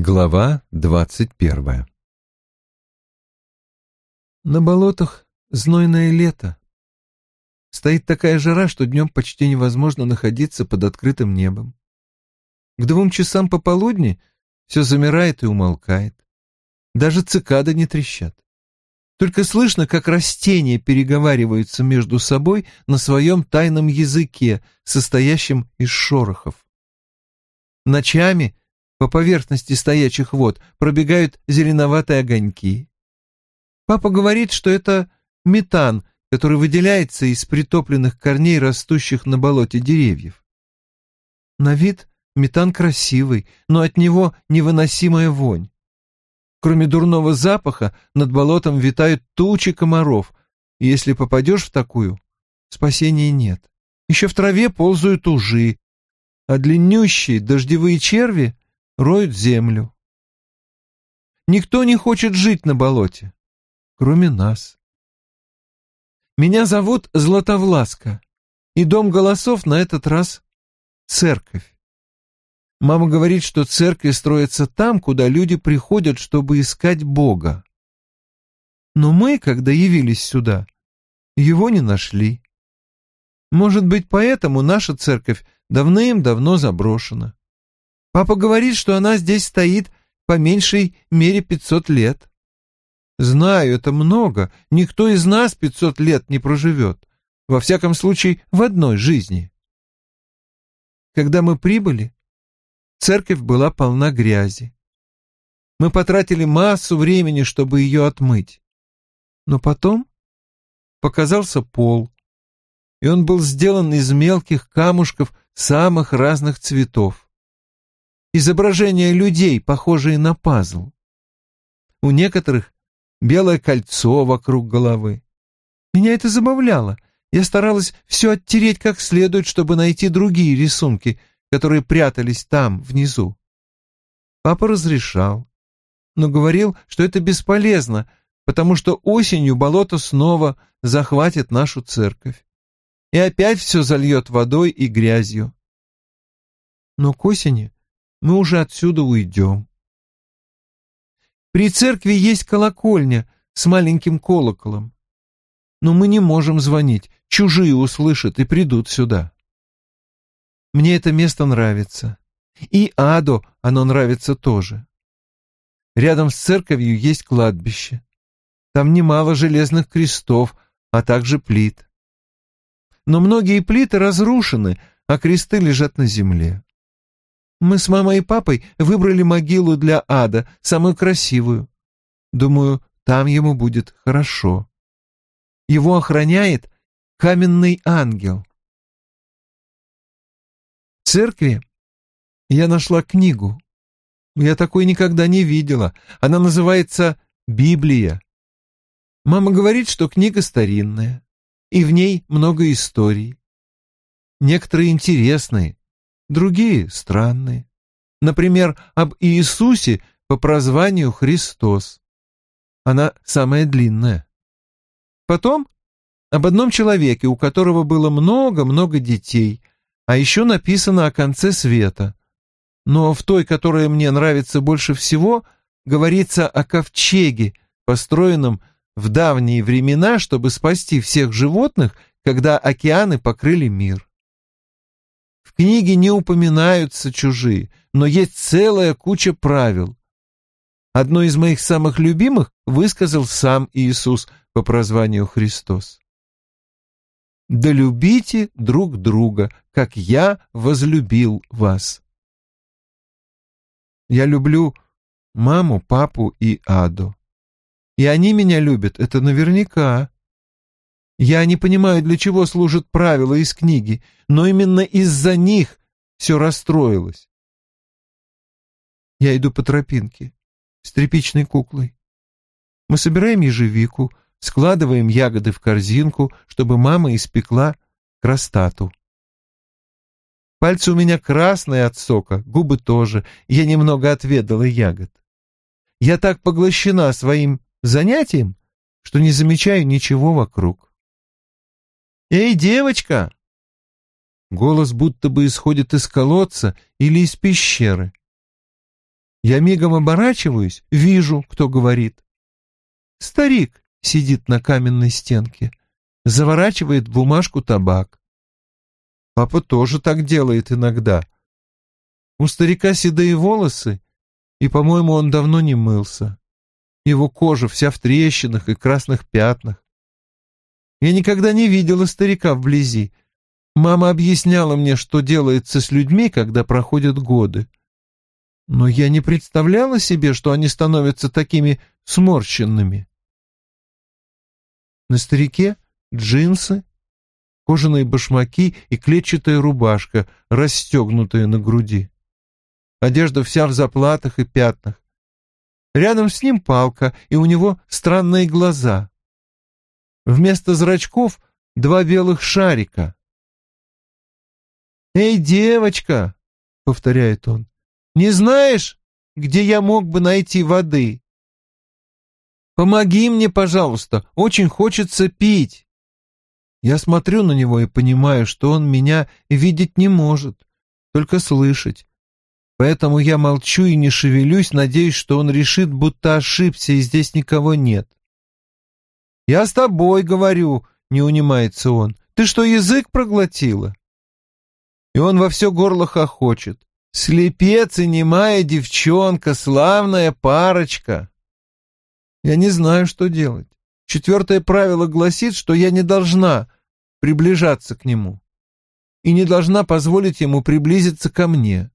Глава двадцать первая На болотах знойное лето. Стоит такая жара, что днем почти невозможно находиться под открытым небом. К двум часам пополудни все замирает и умолкает. Даже цикады не трещат. Только слышно, как растения переговариваются между собой на своем тайном языке, состоящем из шорохов. Ночами по поверхности стоячих вод пробегают зеленоватые огоньки. Папа говорит, что это метан, который выделяется из притопленных корней растущих на болоте деревьев. На вид метан красивый, но от него невыносимая вонь. Кроме дурного запаха, над болотом витают тучи комаров, и если попадешь в такую, спасения нет. Еще в траве ползают ужи, а длиннющие дождевые черви роют землю. Никто не хочет жить на болоте, кроме нас. Меня зовут Златовласка, и дом голосов на этот раз — церковь. Мама говорит, что церкви строятся там, куда люди приходят, чтобы искать Бога. Но мы, когда явились сюда, его не нашли. Может быть, поэтому наша церковь давным-давно заброшена. Папа говорит, что она здесь стоит по меньшей мере пятьсот лет. Знаю, это много. Никто из нас пятьсот лет не проживет. Во всяком случае, в одной жизни. Когда мы прибыли, церковь была полна грязи. Мы потратили массу времени, чтобы ее отмыть. Но потом показался пол, и он был сделан из мелких камушков самых разных цветов изображения людей, похожие на пазл. У некоторых белое кольцо вокруг головы. Меня это забавляло. Я старалась все оттереть как следует, чтобы найти другие рисунки, которые прятались там, внизу. Папа разрешал, но говорил, что это бесполезно, потому что осенью болото снова захватит нашу церковь. И опять все зальет водой и грязью. Но к осени мы уже отсюда уйдем. При церкви есть колокольня с маленьким колоколом. Но мы не можем звонить, чужие услышат и придут сюда. Мне это место нравится. И Адо оно нравится тоже. Рядом с церковью есть кладбище. Там немало железных крестов, а также плит. Но многие плиты разрушены, а кресты лежат на земле. Мы с мамой и папой выбрали могилу для ада, самую красивую. Думаю, там ему будет хорошо. Его охраняет каменный ангел. В церкви я нашла книгу. Я такой никогда не видела. Она называется «Библия». Мама говорит, что книга старинная, и в ней много историй. Некоторые интересные, другие странные. Например, об Иисусе по прозванию Христос. Она самая длинная. Потом об одном человеке, у которого было много-много детей, а еще написано о конце света. Но в той, которая мне нравится больше всего, говорится о ковчеге, построенном в давние времена, чтобы спасти всех животных, когда океаны покрыли мир. Книге не упоминаются чужие, но есть целая куча правил. Одно из моих самых любимых высказал сам Иисус по прозванию Христос. «Да любите друг друга, как я возлюбил вас». Я люблю маму, папу и Аду. И они меня любят, это наверняка. Я не понимаю, для чего служат правила из книги, но именно из-за них все расстроилось. Я иду по тропинке с тряпичной куклой. Мы собираем ежевику, складываем ягоды в корзинку, чтобы мама испекла крастату. Пальцы у меня красные от сока, губы тоже, я немного отведала ягод. Я так поглощена своим занятием, что не замечаю ничего вокруг. «Эй, девочка!» Голос будто бы исходит из колодца или из пещеры. Я мигом оборачиваюсь, вижу, кто говорит. Старик сидит на каменной стенке, заворачивает в бумажку табак. Папа тоже так делает иногда. У старика седые волосы, и, по-моему, он давно не мылся. Его кожа вся в трещинах и красных пятнах. Я никогда не видела старика вблизи. Мама объясняла мне, что делается с людьми, когда проходят годы. Но я не представляла себе, что они становятся такими сморщенными. На старике джинсы, кожаные башмаки и клетчатая рубашка, расстегнутая на груди. Одежда вся в заплатах и пятнах. Рядом с ним палка, и у него странные глаза. Вместо зрачков два белых шарика. «Эй, девочка!» — повторяет он. «Не знаешь, где я мог бы найти воды?» Помоги мне, пожалуйста, очень хочется пить. Я смотрю на него и понимаю, что он меня видеть не может, только слышать. Поэтому я молчу и не шевелюсь, надеясь, что он решит, будто ошибся, и здесь никого нет. «Я с тобой говорю», — не унимается он. «Ты что, язык проглотила?» И он во все горло хохочет. «Слепец и немая девчонка, славная парочка!» Я не знаю, что делать. Четвертое правило гласит, что я не должна приближаться к нему и не должна позволить ему приблизиться ко мне.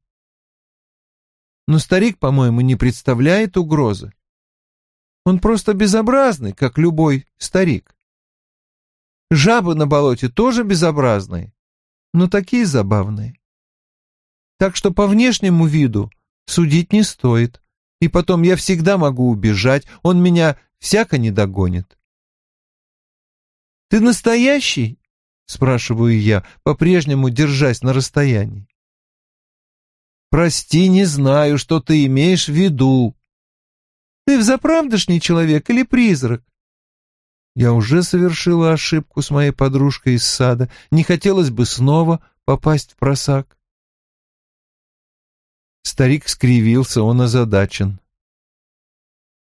Но старик, по-моему, не представляет угрозы. Он просто безобразный, как любой старик. Жабы на болоте тоже безобразные, но такие забавные. Так что по внешнему виду судить не стоит и потом я всегда могу убежать, он меня всяко не догонит. «Ты настоящий?» — спрашиваю я, по-прежнему держась на расстоянии. «Прости, не знаю, что ты имеешь в виду». «Ты взаправдышний человек или призрак?» Я уже совершила ошибку с моей подружкой из сада. Не хотелось бы снова попасть в просак. Старик скривился, он озадачен.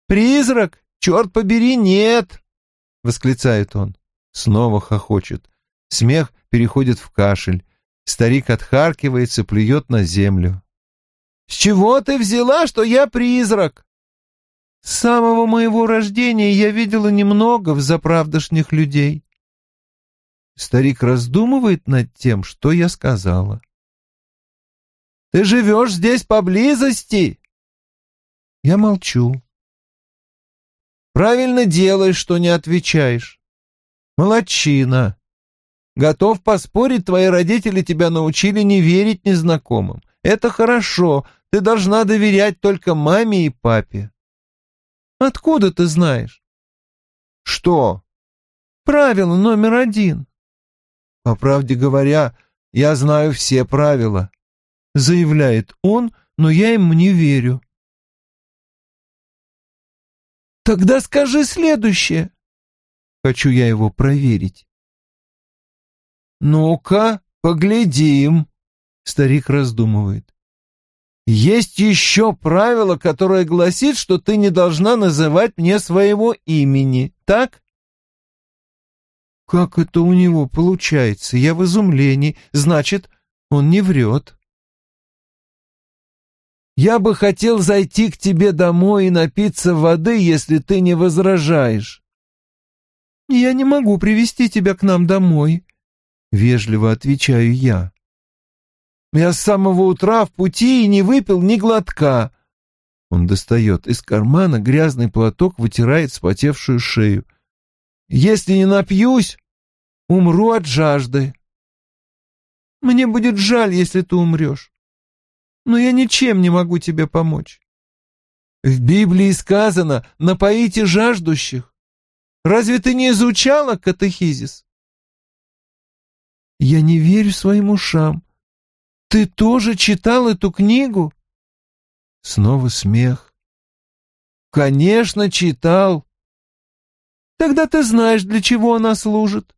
«Призрак? Черт побери, нет!» — восклицает он. Снова хохочет. Смех переходит в кашель. Старик отхаркивается, плюет на землю. «С чего ты взяла, что я призрак?» «С самого моего рождения я видела немного взаправдошних людей». Старик раздумывает над тем, что я сказала. Ты живешь здесь поблизости?» Я молчу. «Правильно делаешь, что не отвечаешь. Молодчина. Готов поспорить, твои родители тебя научили не верить незнакомым. Это хорошо, ты должна доверять только маме и папе». «Откуда ты знаешь?» «Что?» «Правило номер один». «По правде говоря, я знаю все правила заявляет он, но я ему не верю. Тогда скажи следующее. Хочу я его проверить. Ну-ка, поглядим, старик раздумывает. Есть еще правило, которое гласит, что ты не должна называть мне своего имени, так? Как это у него получается? Я в изумлении. Значит, он не врет. Я бы хотел зайти к тебе домой и напиться воды, если ты не возражаешь. Я не могу привести тебя к нам домой, вежливо отвечаю я. Я с самого утра в пути и не выпил ни глотка. Он достает из кармана грязный платок, вытирает спотевшую шею. Если не напьюсь, умру от жажды. Мне будет жаль, если ты умрешь но я ничем не могу тебе помочь. В Библии сказано «напоите жаждущих». Разве ты не изучала катехизис? Я не верю своим ушам. Ты тоже читал эту книгу? Снова смех. Конечно, читал. Тогда ты знаешь, для чего она служит.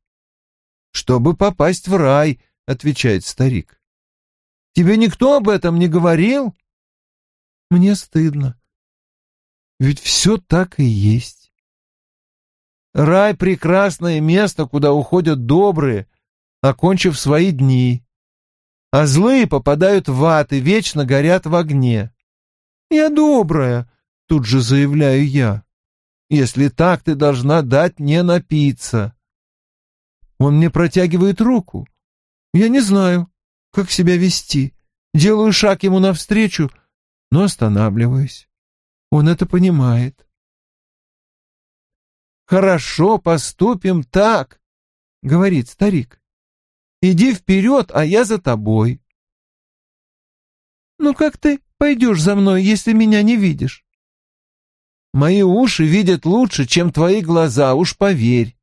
Чтобы попасть в рай, отвечает старик. Тебе никто об этом не говорил? Мне стыдно. Ведь все так и есть. Рай — прекрасное место, куда уходят добрые, окончив свои дни. А злые попадают в ад и вечно горят в огне. Я добрая, тут же заявляю я. Если так, ты должна дать мне напиться. Он мне протягивает руку. Я не знаю, как себя вести. Делаю шаг ему навстречу, но останавливаюсь. Он это понимает. «Хорошо, поступим так», — говорит старик. «Иди вперед, а я за тобой». «Ну как ты пойдешь за мной, если меня не видишь?» «Мои уши видят лучше, чем твои глаза, уж поверь».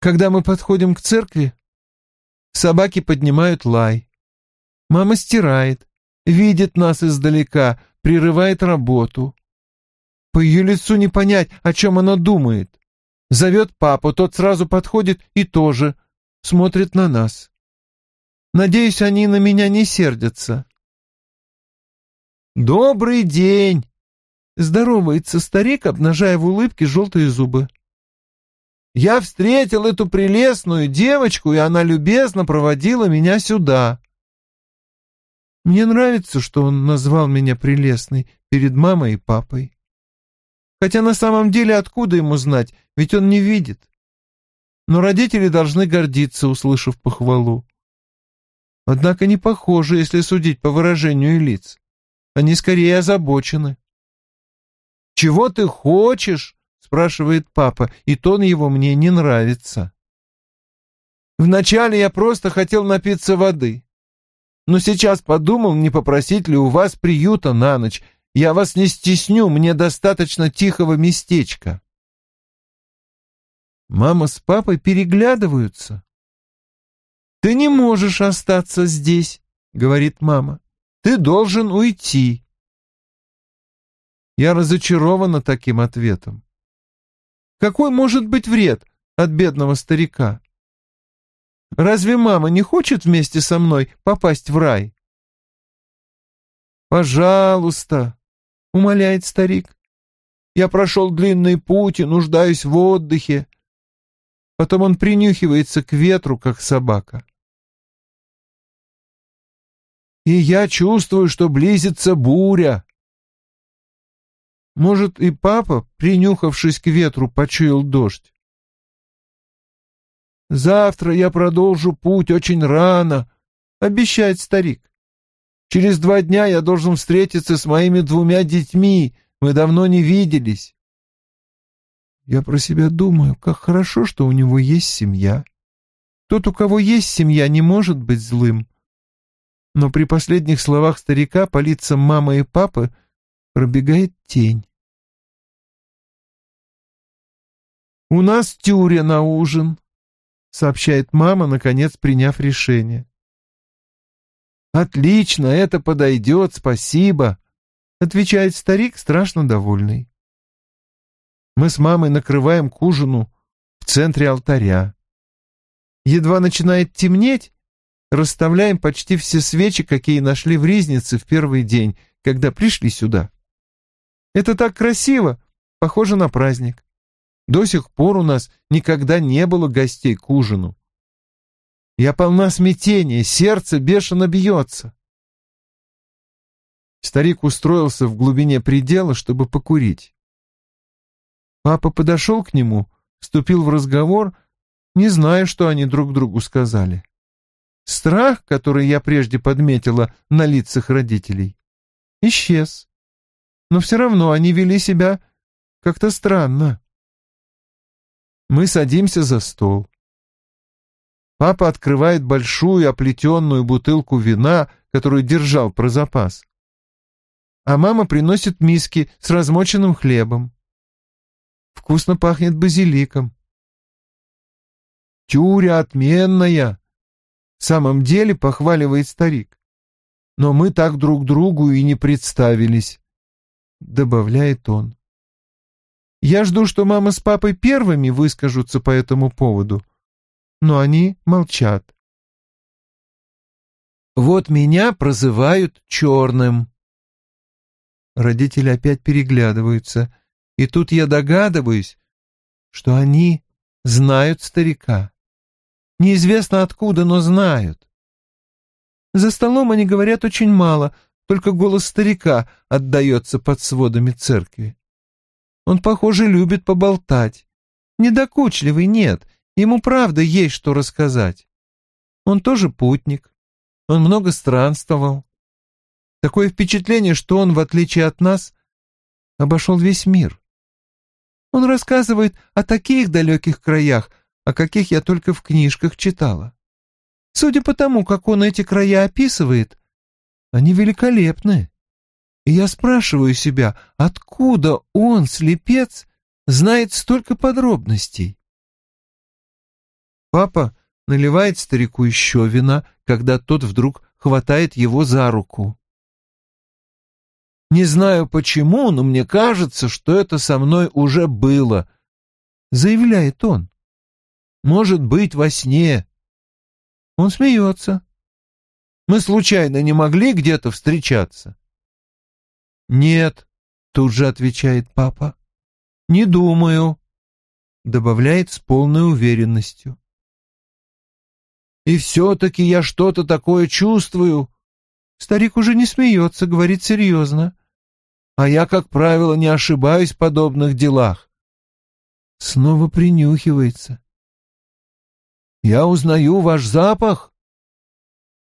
Когда мы подходим к церкви, собаки поднимают лай. Мама стирает, видит нас издалека, прерывает работу. По ее лицу не понять, о чем она думает. Зовет папу, тот сразу подходит и тоже смотрит на нас. Надеюсь, они на меня не сердятся. «Добрый день!» — здоровается старик, обнажая в улыбке желтые зубы. «Я встретил эту прелестную девочку, и она любезно проводила меня сюда. Мне нравится, что он назвал меня прелестной перед мамой и папой. Хотя на самом деле откуда ему знать, ведь он не видит. Но родители должны гордиться, услышав похвалу. Однако не похоже, если судить по выражению лиц. Они скорее озабочены. «Чего ты хочешь?» — спрашивает папа, и тон его мне не нравится. «Вначале я просто хотел напиться воды но сейчас подумал, не попросить ли у вас приюта на ночь. Я вас не стесню, мне достаточно тихого местечка. Мама с папой переглядываются. «Ты не можешь остаться здесь», — говорит мама. «Ты должен уйти». Я разочарована таким ответом. Какой может быть вред от бедного старика? Разве мама не хочет вместе со мной попасть в рай? «Пожалуйста», — умоляет старик. «Я прошел длинный путь и нуждаюсь в отдыхе». Потом он принюхивается к ветру, как собака. «И я чувствую, что близится буря». Может, и папа, принюхавшись к ветру, почуял дождь. Завтра я продолжу путь очень рано, обещает старик. Через два дня я должен встретиться с моими двумя детьми. Мы давно не виделись. Я про себя думаю, как хорошо, что у него есть семья. Тот, у кого есть семья, не может быть злым. Но при последних словах старика по лицам мамы и папы пробегает тень. «У нас тюря на ужин», сообщает мама, наконец приняв решение. «Отлично, это подойдет, спасибо», — отвечает старик, страшно довольный. Мы с мамой накрываем к ужину в центре алтаря. Едва начинает темнеть, расставляем почти все свечи, какие нашли в Ризнице в первый день, когда пришли сюда. Это так красиво, похоже на праздник. До сих пор у нас никогда не было гостей к ужину. Я полна смятения, сердце бешено бьется. Старик устроился в глубине предела, чтобы покурить. Папа подошел к нему, вступил в разговор, не зная, что они друг другу сказали. Страх, который я прежде подметила на лицах родителей, исчез. Но все равно они вели себя как-то странно. Мы садимся за стол. Папа открывает большую оплетенную бутылку вина, которую держал про запас. А мама приносит миски с размоченным хлебом. Вкусно пахнет базиликом. «Тюря отменная!» В самом деле похваливает старик. «Но мы так друг другу и не представились», — добавляет он. Я жду, что мама с папой первыми выскажутся по этому поводу, но они молчат. Вот меня прозывают черным. Родители опять переглядываются, и тут я догадываюсь, что они знают старика. Неизвестно откуда, но знают. За столом они говорят очень мало, только голос старика отдается под сводами церкви. Он, похоже, любит поболтать. Недокучливый, нет, ему правда есть что рассказать. Он тоже путник, он много странствовал. Такое впечатление, что он, в отличие от нас, обошел весь мир. Он рассказывает о таких далеких краях, о каких я только в книжках читала. Судя по тому, как он эти края описывает, они великолепны. И я спрашиваю себя, откуда он, слепец, знает столько подробностей? Папа наливает старику еще вина, когда тот вдруг хватает его за руку. Не знаю почему, но мне кажется, что это со мной уже было, заявляет он. Может быть, во сне. Он смеется. Мы случайно не могли где-то встречаться? Нет, тут же отвечает папа. Не думаю, добавляет с полной уверенностью. И все-таки я что-то такое чувствую. Старик уже не смеется, говорит серьезно а я, как правило, не ошибаюсь в подобных делах. Снова принюхивается. Я узнаю ваш запах.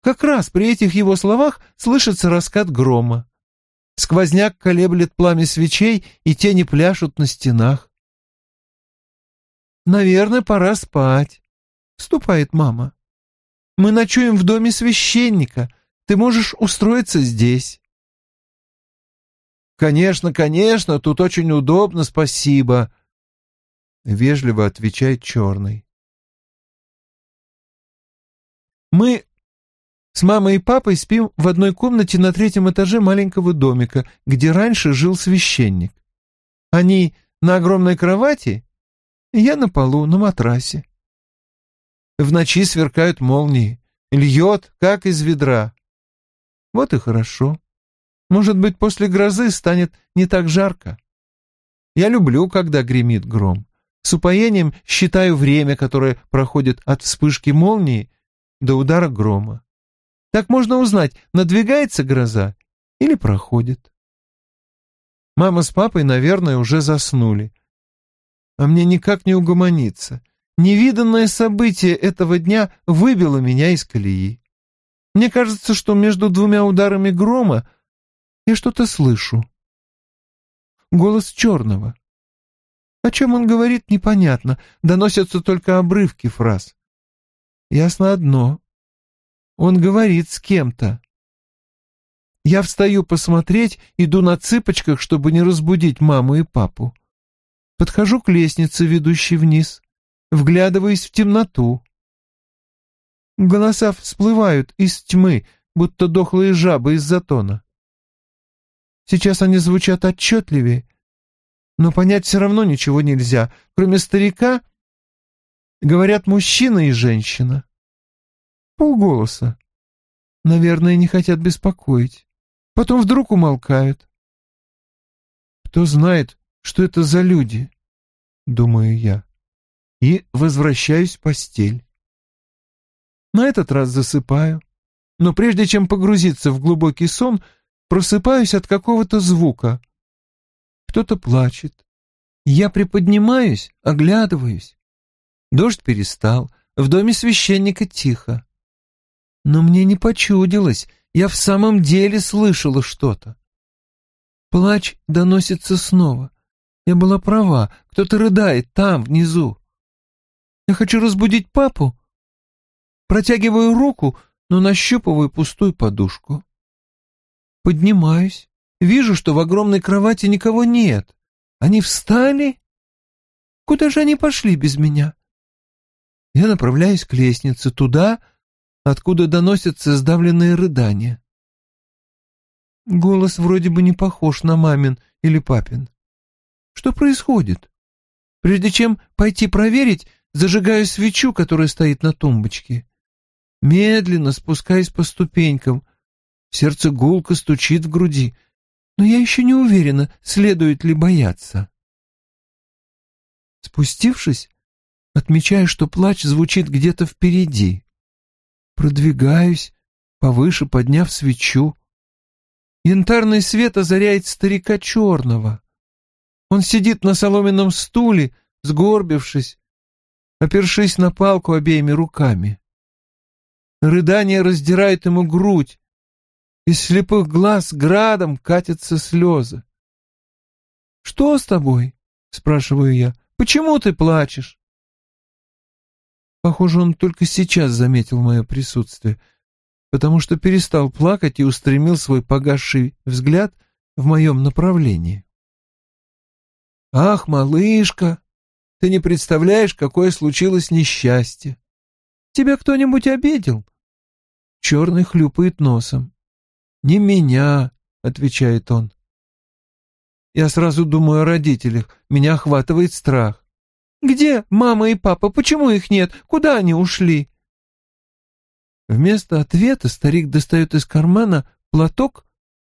Как раз при этих его словах слышится раскат грома. Сквозняк колеблет пламя свечей, и тени пляшут на стенах. «Наверное, пора спать», — вступает мама. «Мы ночуем в доме священника. Ты можешь устроиться здесь». «Конечно, конечно, тут очень удобно, спасибо», — вежливо отвечает Черный. «Мы с мамой и папой спим в одной комнате на третьем этаже маленького домика, где раньше жил священник. Они на огромной кровати, я на полу, на матрасе. В ночи сверкают молнии, льет, как из ведра. Вот и хорошо. Может быть, после грозы станет не так жарко. Я люблю, когда гремит гром. С упоением считаю время, которое проходит от вспышки молнии до удара грома. Так можно узнать, надвигается гроза или проходит. Мама с папой, наверное, уже заснули. А мне никак не угомониться. Невиданное событие этого дня выбило меня из колеи. Мне кажется, что между двумя ударами грома я что-то слышу. Голос черного. О чем он говорит, непонятно, доносятся только обрывки фраз. Ясно одно. Он говорит с кем-то. Я встаю посмотреть, иду на цыпочках, чтобы не разбудить маму и папу. Подхожу к лестнице, ведущей вниз, вглядываюсь в темноту. Голоса всплывают из тьмы, будто дохлые жабы из затона. Сейчас они звучат отчетливее, но понять все равно ничего нельзя. Кроме старика, говорят мужчина и женщина. Полголоса. Наверное, не хотят беспокоить. Потом вдруг умолкают. Кто знает, что это за люди, думаю я, и возвращаюсь в постель. На этот раз засыпаю, но прежде чем погрузиться в глубокий сон, просыпаюсь от какого-то звука. Кто-то плачет. Я приподнимаюсь, оглядываюсь. Дождь перестал, в доме священника тихо. Но мне не почудилось, я в самом деле слышала что-то. Плач доносится снова. Я была права, кто-то рыдает там, внизу. Я хочу разбудить папу. Протягиваю руку, но нащупываю пустую подушку. Поднимаюсь. Вижу, что в огромной кровати никого нет. Они встали? Куда же они пошли без меня? Я направляюсь к лестнице, туда, откуда доносятся сдавленные рыдания. Голос вроде бы не похож на мамин или папин. Что происходит? Прежде чем пойти проверить, зажигаю свечу, которая стоит на тумбочке. Медленно спускаюсь по ступенькам — Сердце гулко стучит в груди. но я еще не уверена, следует ли бояться. Спустившись, отмечаю, что плач звучит где-то впереди. Продвигаюсь, повыше подняв свечу. Янтарный свет озаряет старика черного. Он сидит на соломенном стуле, сгорбившись, опершись на палку обеими руками. Рыдание раздирает ему грудь. Из слепых глаз градом катятся слезы. «Что с тобой?» — спрашиваю я. «Почему ты плачешь?» Похоже, он только сейчас заметил мое присутствие, потому что перестал плакать и устремил свой погасший взгляд в моем направлении. «Ах, малышка, ты не представляешь, какое случилось несчастье! Тебя кто-нибудь обидел?» Черный хлюпает носом. «Не меня», — отвечает он. Я сразу думаю о родителях, меня охватывает страх. Где мама и папа? Почему их нет? Куда они ушли?» Вместо ответа старик достает из кармана платок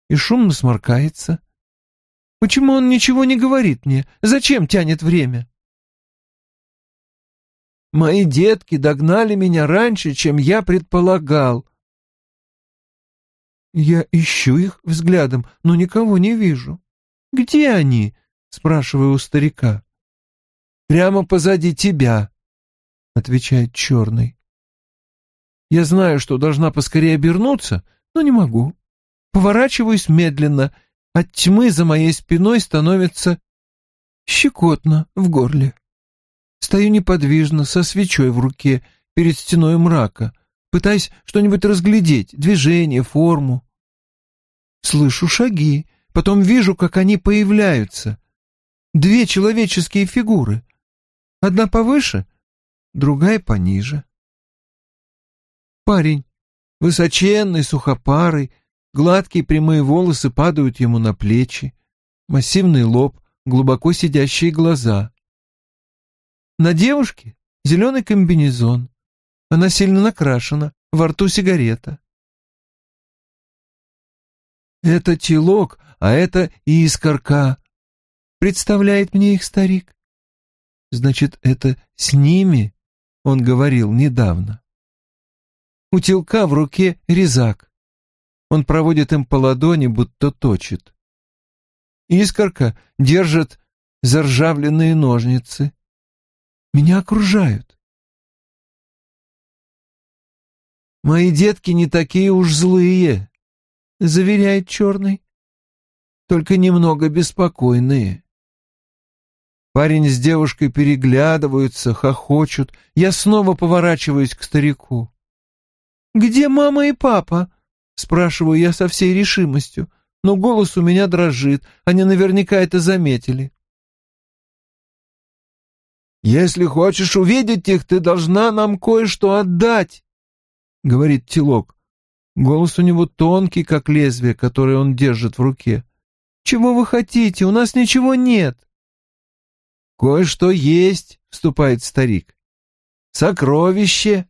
и шумно сморкается. «Почему он ничего не говорит мне? Зачем тянет время?» «Мои детки догнали меня раньше, чем я предполагал». Я ищу их взглядом, но никого не вижу. «Где они?» — спрашиваю у старика. Прямо позади тебя, — отвечает черный. Я знаю, что должна поскорее обернуться, но не могу. Поворачиваюсь медленно, от тьмы за моей спиной становится щекотно в горле. Стою неподвижно, со свечой в руке, перед стеной мрака, пытаясь что-нибудь разглядеть, движение, форму. Слышу шаги, потом вижу, как они появляются. Две человеческие фигуры. Одна повыше, другая пониже. Парень, высоченный, сухопарый, гладкие прямые волосы падают ему на плечи, массивный лоб, глубоко сидящие глаза. На девушке зеленый комбинезон. Она сильно накрашена, во рту сигарета. «Это телок, а это искорка», — представляет мне их старик. Значит, это с ними он говорил недавно. У телка в руке резак. Он проводит им по ладони, будто точит. Искорка держит заржавленные ножницы. Меня окружают. «Мои детки не такие уж злые», — заверяет Черный, — «только немного беспокойные». Парень с девушкой переглядываются, хохочут. Я снова поворачиваюсь к старику. «Где мама и папа?» — спрашиваю я со всей решимостью, но голос у меня дрожит, они наверняка это заметили. «Если хочешь увидеть их, ты должна нам кое-что отдать», — говорит Телок. Голос у него тонкий, как лезвие, которое он держит в руке. «Чего вы хотите? У нас ничего нет». «Кое-что есть», — вступает старик. «Сокровище».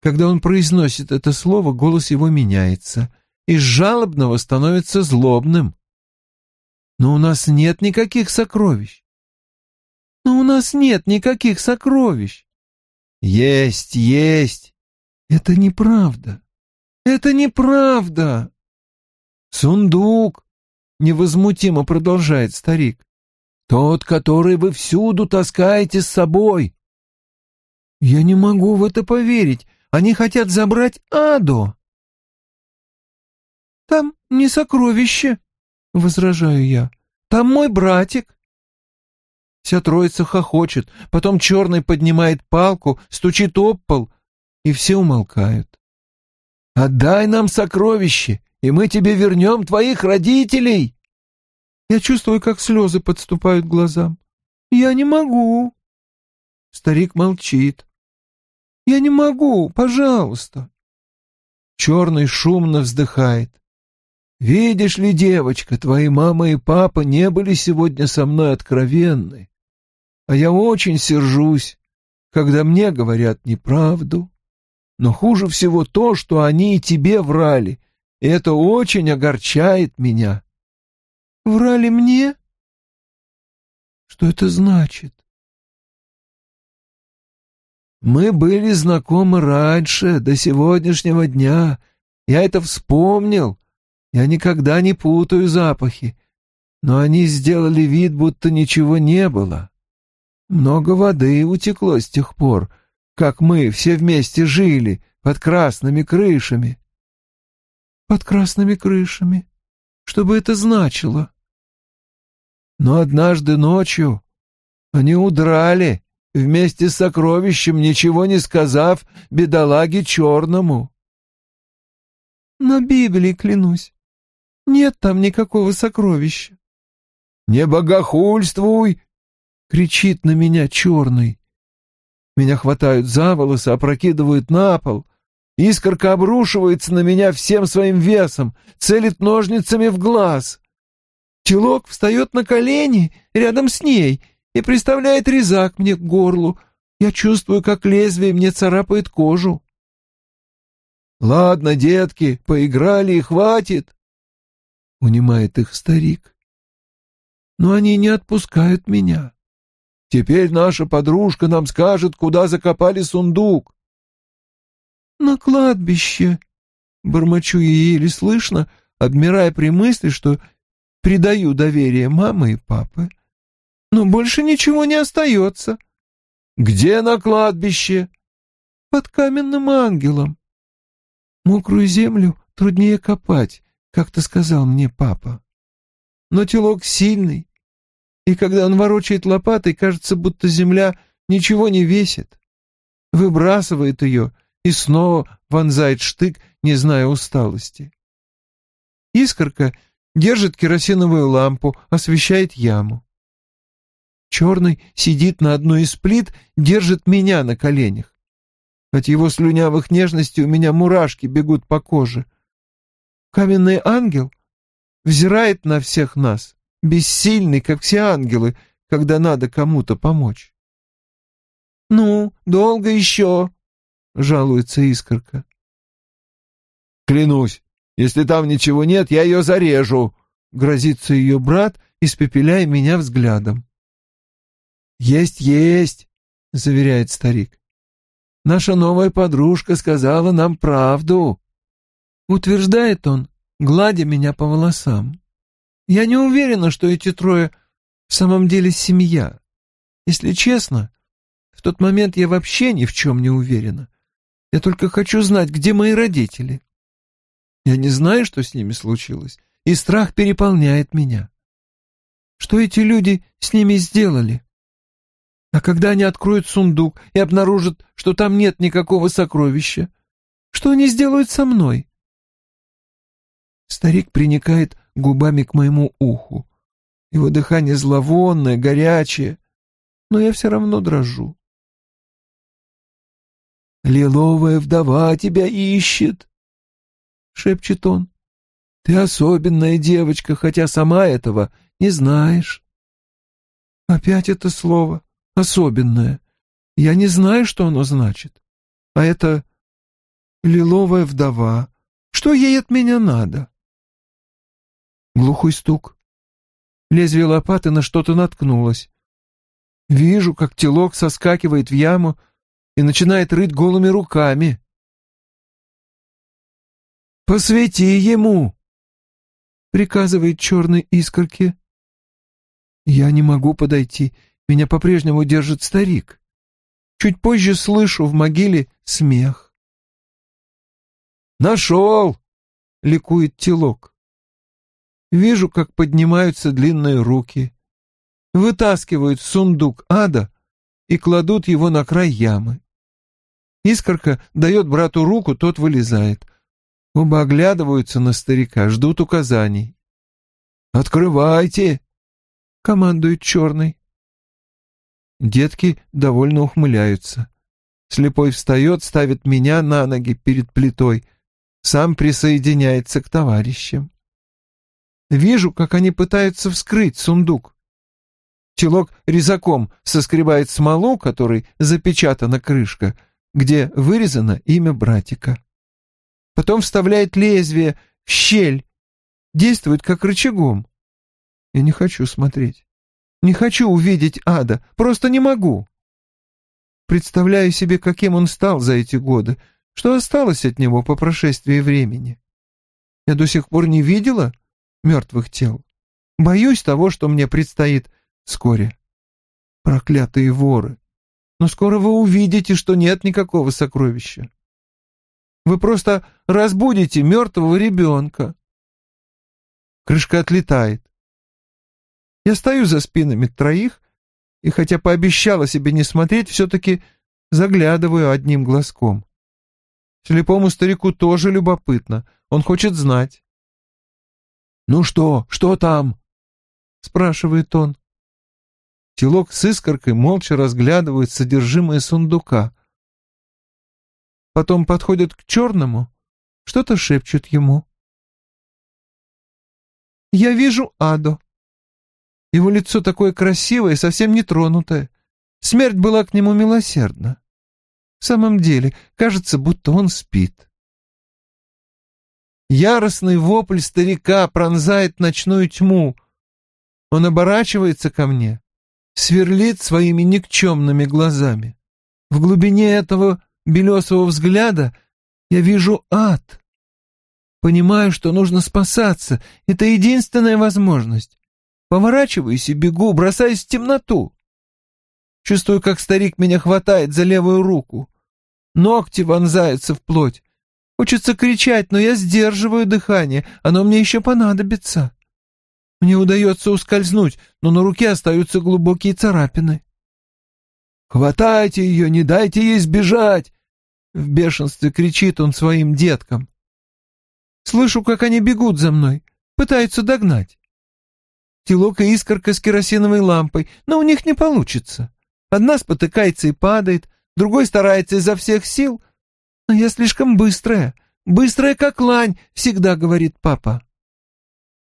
Когда он произносит это слово, голос его меняется. Из жалобного становится злобным. «Но у нас нет никаких сокровищ». «Но у нас нет никаких сокровищ». «Есть, есть». «Это неправда. Это неправда». «Сундук», — невозмутимо продолжает старик. Тот, который вы всюду таскаете с собой. Я не могу в это поверить. Они хотят забрать Адо. Там не сокровище, возражаю я. Там мой братик. Вся троица хохочет, потом черный поднимает палку, стучит об пол, и все умолкают. «Отдай нам сокровище, и мы тебе вернем твоих родителей!» Я чувствую, как слезы подступают к глазам. Я не могу. Старик молчит. Я не могу, пожалуйста. Черный шумно вздыхает. Видишь ли, девочка, твои мама и папа не были сегодня со мной откровенны. А я очень сержусь, когда мне говорят неправду. Но хуже всего то, что они и тебе врали, и это очень огорчает меня». «Врали мне?» «Что это значит?» «Мы были знакомы раньше, до сегодняшнего дня. Я это вспомнил. Я никогда не путаю запахи. Но они сделали вид, будто ничего не было. Много воды утекло с тех пор, как мы все вместе жили под красными крышами. Под красными крышами? Что бы это значило? Но однажды ночью они удрали вместе с сокровищем, ничего не сказав бедолаге черному. На Библии клянусь, нет там никакого сокровища. «Не богохульствуй!» — кричит на меня черный. Меня хватают за волосы, опрокидывают на пол. Искорка обрушивается на меня всем своим весом, целит ножницами в глаз. Телок встает на колени рядом с ней и приставляет резак мне к горлу. Я чувствую, как лезвие мне царапает кожу. «Ладно, детки, поиграли и хватит», — унимает их старик. «Но они не отпускают меня. Теперь наша подружка нам скажет, куда закопали сундук». «На кладбище», — бормочу ей еле слышно, обмирая при мысли, что предаю доверие мамы и папы. «Но больше ничего не остается». «Где на кладбище?» «Под каменным ангелом». «Мокрую землю труднее копать», — как-то сказал мне папа. «Но телок сильный, и когда он ворочает лопатой, кажется, будто земля ничего не весит. Выбрасывает ее и снова вонзает штык, не зная усталости. Искорка держит керосиновую лампу, освещает яму. Черный сидит на одной из плит, держит меня на коленях. От его слюнявых нежностей у меня мурашки бегут по коже. Каменный ангел взирает на всех нас, бессильный, как все ангелы, когда надо кому-то помочь. «Ну, долго еще?» — жалуется искорка. «Клянусь, если там ничего нет, я ее зарежу!» — грозится ее брат, испепеляя меня взглядом. «Есть, есть!» — заверяет старик. «Наша новая подружка сказала нам правду!» Утверждает он, гладя меня по волосам. Я не уверена, что эти трое в самом деле семья. Если честно, в тот момент я вообще ни в чем не уверена. Я только хочу знать, где мои родители. Я не знаю, что с ними случилось, и страх переполняет меня. Что эти люди с ними сделали? А когда они откроют сундук и обнаружат, что там нет никакого сокровища, что они сделают со мной? Старик приникает губами к моему уху. Его дыхание зловонное, горячее, но я все равно дрожу. «Лиловая вдова тебя ищет!» — шепчет он. «Ты особенная девочка, хотя сама этого не знаешь». Опять это слово «особенное». Я не знаю, что оно значит. А это лиловая вдова. Что ей от меня надо? Глухой стук. Лезвие лопаты на что-то наткнулось. Вижу, как телок соскакивает в яму и начинает рыть голыми руками. «Посвети ему!» — приказывает черной искорке. Я не могу подойти, меня по-прежнему держит старик. Чуть позже слышу в могиле смех. «Нашел!» — ликует телок. Вижу, как поднимаются длинные руки, вытаскивают сундук ада и кладут его на край ямы. Искорка дает брату руку, тот вылезает. Оба оглядываются на старика, ждут указаний. «Открывайте!» — командует черный. Детки довольно ухмыляются. Слепой встает, ставит меня на ноги перед плитой, сам присоединяется к товарищам. Вижу, как они пытаются вскрыть сундук. Телок резаком соскребает смолу, которой запечатана крышка, где вырезано имя братика. Потом вставляет лезвие в щель, действует как рычагом. Я не хочу смотреть. Не хочу увидеть ада, просто не могу. Представляю себе, каким он стал за эти годы, что осталось от него по прошествии времени. Я до сих пор не видела мертвых тел. Боюсь того, что мне предстоит вскоре. Проклятые воры. Но скоро вы увидите, что нет никакого сокровища. Вы просто разбудите мертвого ребенка. Крышка отлетает. Я стою за спинами троих, и хотя пообещала себе не смотреть, все-таки заглядываю одним глазком. Слепому старику тоже любопытно, он хочет знать. «Ну что, что там?» — спрашивает он. Телок с искоркой молча разглядывает содержимое сундука. Потом подходят к черному, что-то шепчут ему. «Я вижу Адо. Его лицо такое красивое, совсем не тронутое. Смерть была к нему милосердна. В самом деле, кажется, будто он спит. Яростный вопль старика пронзает ночную тьму. Он оборачивается ко мне сверлит своими никчемными глазами. В глубине этого белесого взгляда я вижу ад. Понимаю, что нужно спасаться. Это единственная возможность. Поворачиваюсь и бегу, бросаюсь в темноту. Чувствую, как старик меня хватает за левую руку. Ногти вонзаются в плоть. Хочется кричать, но я сдерживаю дыхание. Оно мне еще понадобится. Мне удается ускользнуть, но на руке остаются глубокие царапины. «Хватайте ее, не дайте ей сбежать!» В бешенстве кричит он своим деткам. Слышу, как они бегут за мной, пытаются догнать. Телок и искорка с керосиновой лампой, но у них не получится. Одна спотыкается и падает, другой старается изо всех сил. Но я слишком быстрая, быстрая как лань, всегда говорит папа.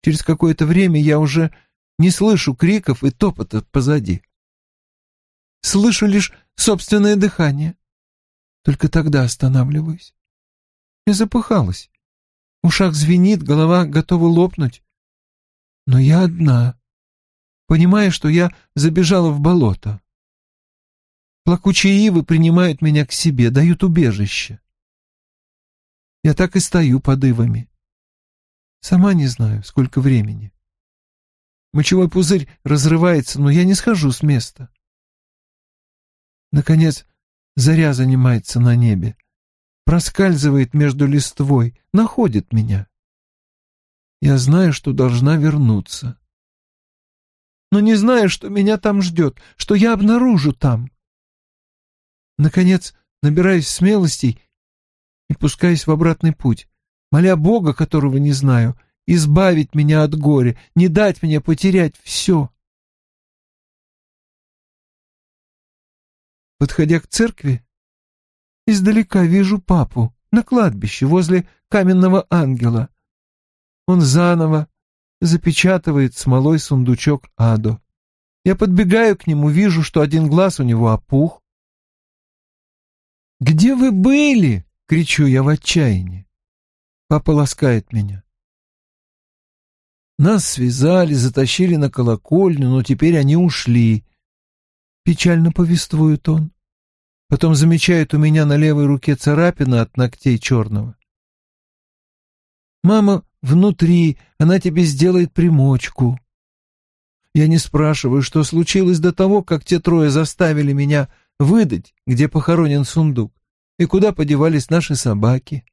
Через какое-то время я уже не слышу криков и топота позади. Слышу лишь собственное дыхание. Только тогда останавливаюсь. Я запыхалась. В ушах звенит, голова готова лопнуть. Но я одна, понимая, что я забежала в болото. Плакучие ивы принимают меня к себе, дают убежище. Я так и стою под ивами. Сама не знаю, сколько времени. Мочевой пузырь разрывается, но я не схожу с места. Наконец, заря занимается на небе, проскальзывает между листвой, находит меня. Я знаю, что должна вернуться. Но не знаю, что меня там ждет, что я обнаружу там. Наконец, набираюсь смелостей и пускаюсь в обратный путь моля Бога, которого не знаю, избавить меня от горя, не дать мне потерять все. Подходя к церкви, издалека вижу папу на кладбище возле каменного ангела. Он заново запечатывает смолой сундучок Адо. Я подбегаю к нему, вижу, что один глаз у него опух. «Где вы были?» — кричу я в отчаянии. Папа ласкает меня. Нас связали, затащили на колокольню, но теперь они ушли. Печально повествует он. Потом замечает у меня на левой руке царапина от ногтей черного. «Мама внутри, она тебе сделает примочку». Я не спрашиваю, что случилось до того, как те трое заставили меня выдать, где похоронен сундук, и куда подевались наши собаки.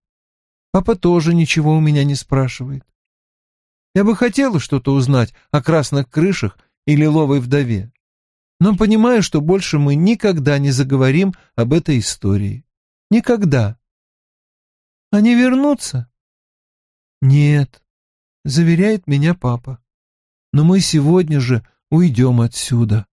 Папа тоже ничего у меня не спрашивает. Я бы хотела что-то узнать о красных крышах и лиловой вдове, но понимаю, что больше мы никогда не заговорим об этой истории. Никогда. Они вернутся? Нет, заверяет меня папа. Но мы сегодня же уйдем отсюда.